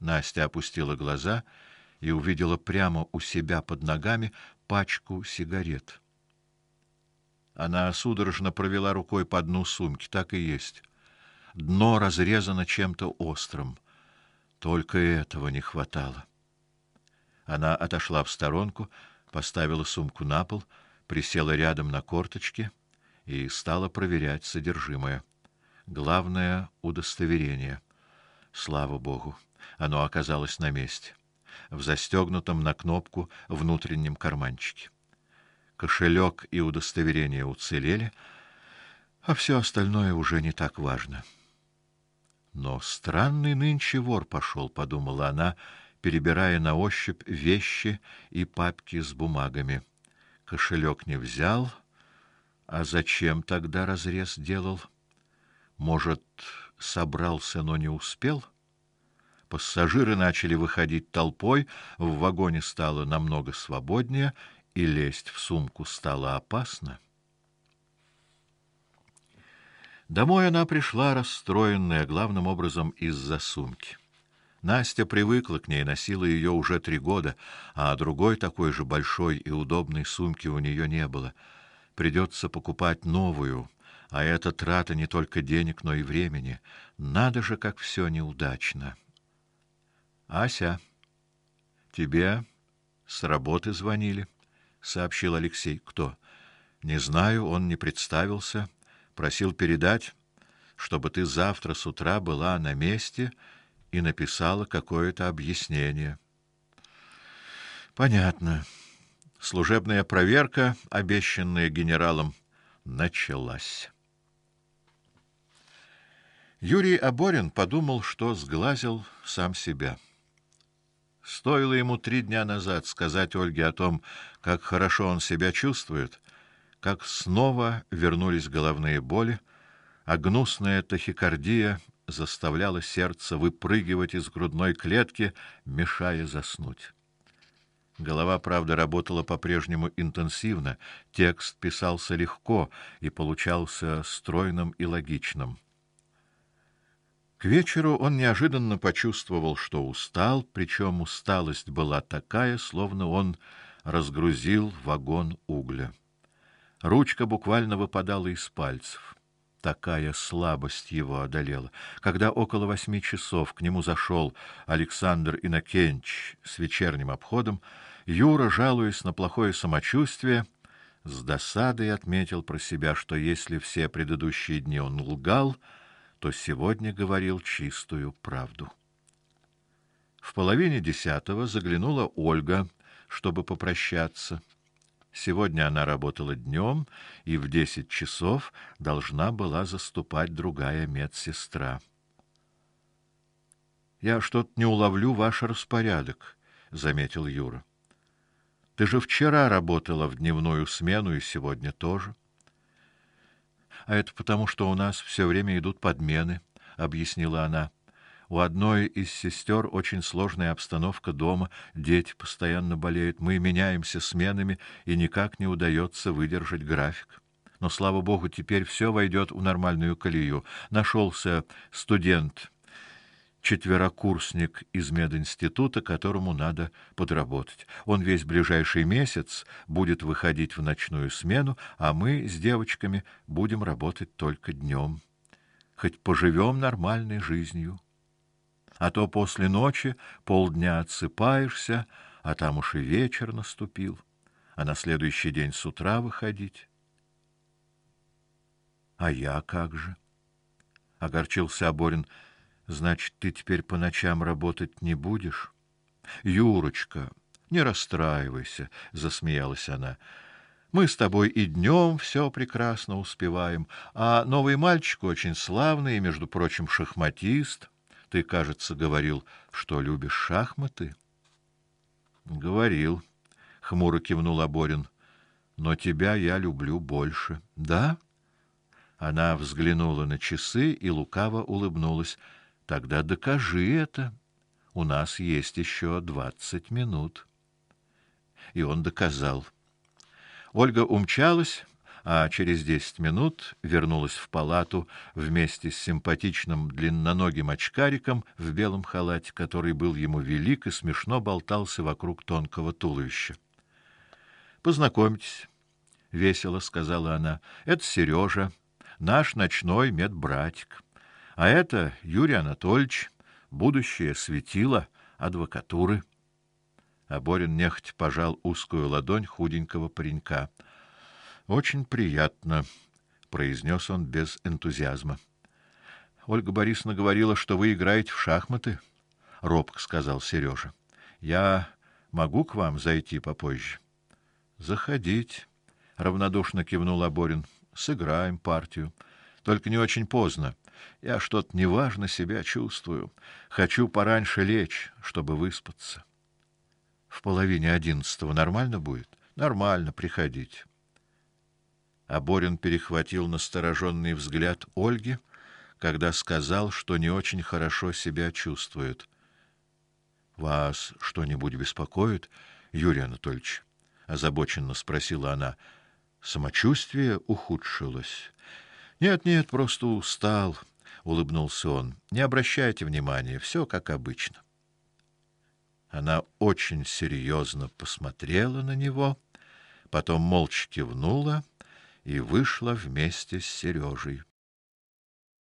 Настя опустила глаза и увидела прямо у себя под ногами пачку сигарет. Она судорожно провела рукой по дну сумки, так и есть. Дно разрезано чем-то острым. Только этого не хватало. Она отошла в сторонку, поставила сумку на пол, присела рядом на корточки и стала проверять содержимое. Главное удостоверение. Слава богу, оно оказалось на месте, в застегнутом на кнопку внутреннем карманчике. Кошелек и удостоверение уцелели, а все остальное уже не так важно. Но странный нынче вор пошел, подумала она, перебирая на ощупь вещи и папки с бумагами. Кошелек не взял, а зачем тогда разрез делал? Может, собрался, но не успел? Пассажиры начали выходить толпой, в вагоне стало намного свободнее, и лезть в сумку стало опасно. Домой она пришла расстроенная главным образом из-за сумки. Настя привыкла к ней, носила ее уже три года, а другой такой же большой и удобной сумки у нее не было. Придется покупать новую, а это трата не только денег, но и времени. Надо же, как все неудачно. Ася, тебе с работы звонили, сообщил Алексей. Кто? Не знаю, он не представился. Просил передать, чтобы ты завтра с утра была на месте и написала какое-то объяснение. Понятно. Служебная проверка, обещанная генералом, началась. Юрий Аборин подумал, что сглазил сам себя. Стоило ему три дня назад сказать Ольге о том, как хорошо он себя чувствует, как снова вернулись головные боли, а гнусная тахикардия заставляла сердце выпрыгивать из грудной клетки, мешая заснуть. Голова, правда, работала по-прежнему интенсивно, текст писался легко и получался стройным и логичным. К вечеру он неожиданно почувствовал, что устал, причем усталость была такая, словно он разгрузил вагон угля. Ручка буквально выпадала из пальцев. Такая слабость его одолела. Когда около восьми часов к нему зашел Александр Инакенч с вечерним обходом, Юра, жалуясь на плохое самочувствие, с досадой отметил про себя, что если все предыдущие дни он лгал, то сегодня говорил чистую правду. В половине десятого заглянула Ольга, чтобы попрощаться. Сегодня она работала днем, и в десять часов должна была заступать другая медсестра. Я что-то не уловлю ваш распорядок, заметил Юра. Ты же вчера работала в дневную смену и сегодня тоже. А это потому, что у нас все время идут подмены, объяснила она. У одной из сестер очень сложная обстановка дома, дети постоянно болеют, мы меняемся сменами, и никак не удается выдержать график. Но слава богу, теперь все войдет в нормальную колею. Нашелся студент четверокурсник из мединститута, которому надо подработать. Он весь ближайший месяц будет выходить в ночную смену, а мы с девочками будем работать только днем. Хоть поживем нормальной жизнью а то после ночи полдня отсыпаешься, а там уж и вечер наступил, а на следующий день с утра выходить. А я как же? огорчился Аборин. Значит, ты теперь по ночам работать не будешь? Юрочка, не расстраивайся, засмеялась она. Мы с тобой и днем все прекрасно успеваем, а новый мальчик очень славный и, между прочим, шахматист. Ты, кажется, говорил, что любишь шахматы. Говорил, хмуро кивнул Аборин. Но тебя я люблю больше. Да? Она взглянула на часы и лукаво улыбнулась. Тогда докажи это. У нас есть еще двадцать минут. И он доказал. Ольга умчалась, а через десять минут вернулась в палату вместе с симпатичным длинноногим очкариком в белом халате, который был ему велик и смешно болтался вокруг тонкого туловища. Познакомьтесь, весело сказала она. Это Сережа, наш ночной медбратик. А это Юрий Анатольевич, будущее светило адвокатуры. А Борин нехотя пожал узкую ладонь худенького паренька. Очень приятно, произнес он без энтузиазма. Ольга Борисовна говорила, что вы играете в шахматы, робко сказал Сережа. Я могу к вам зайти попозже. Заходите, равнодушно кивнул Аборин. Сыграем партию. Только не очень поздно. Я что-то неважно себя чувствую. Хочу пораньше лечь, чтобы выспаться. В половине одиннадцатого нормально будет? Нормально, приходите. А Борин перехватил настороженный взгляд Ольги, когда сказал, что не очень хорошо себя чувствует. Вас что-нибудь беспокоит, Юрий Анатольевич? озабоченно спросила она. Самочувствие ухудшилось. Нет, нет, просто устал, улыбнулся он. Не обращайте внимания, все как обычно. Она очень серьезно посмотрела на него, потом молча кивнула и вышла вместе с Сережей.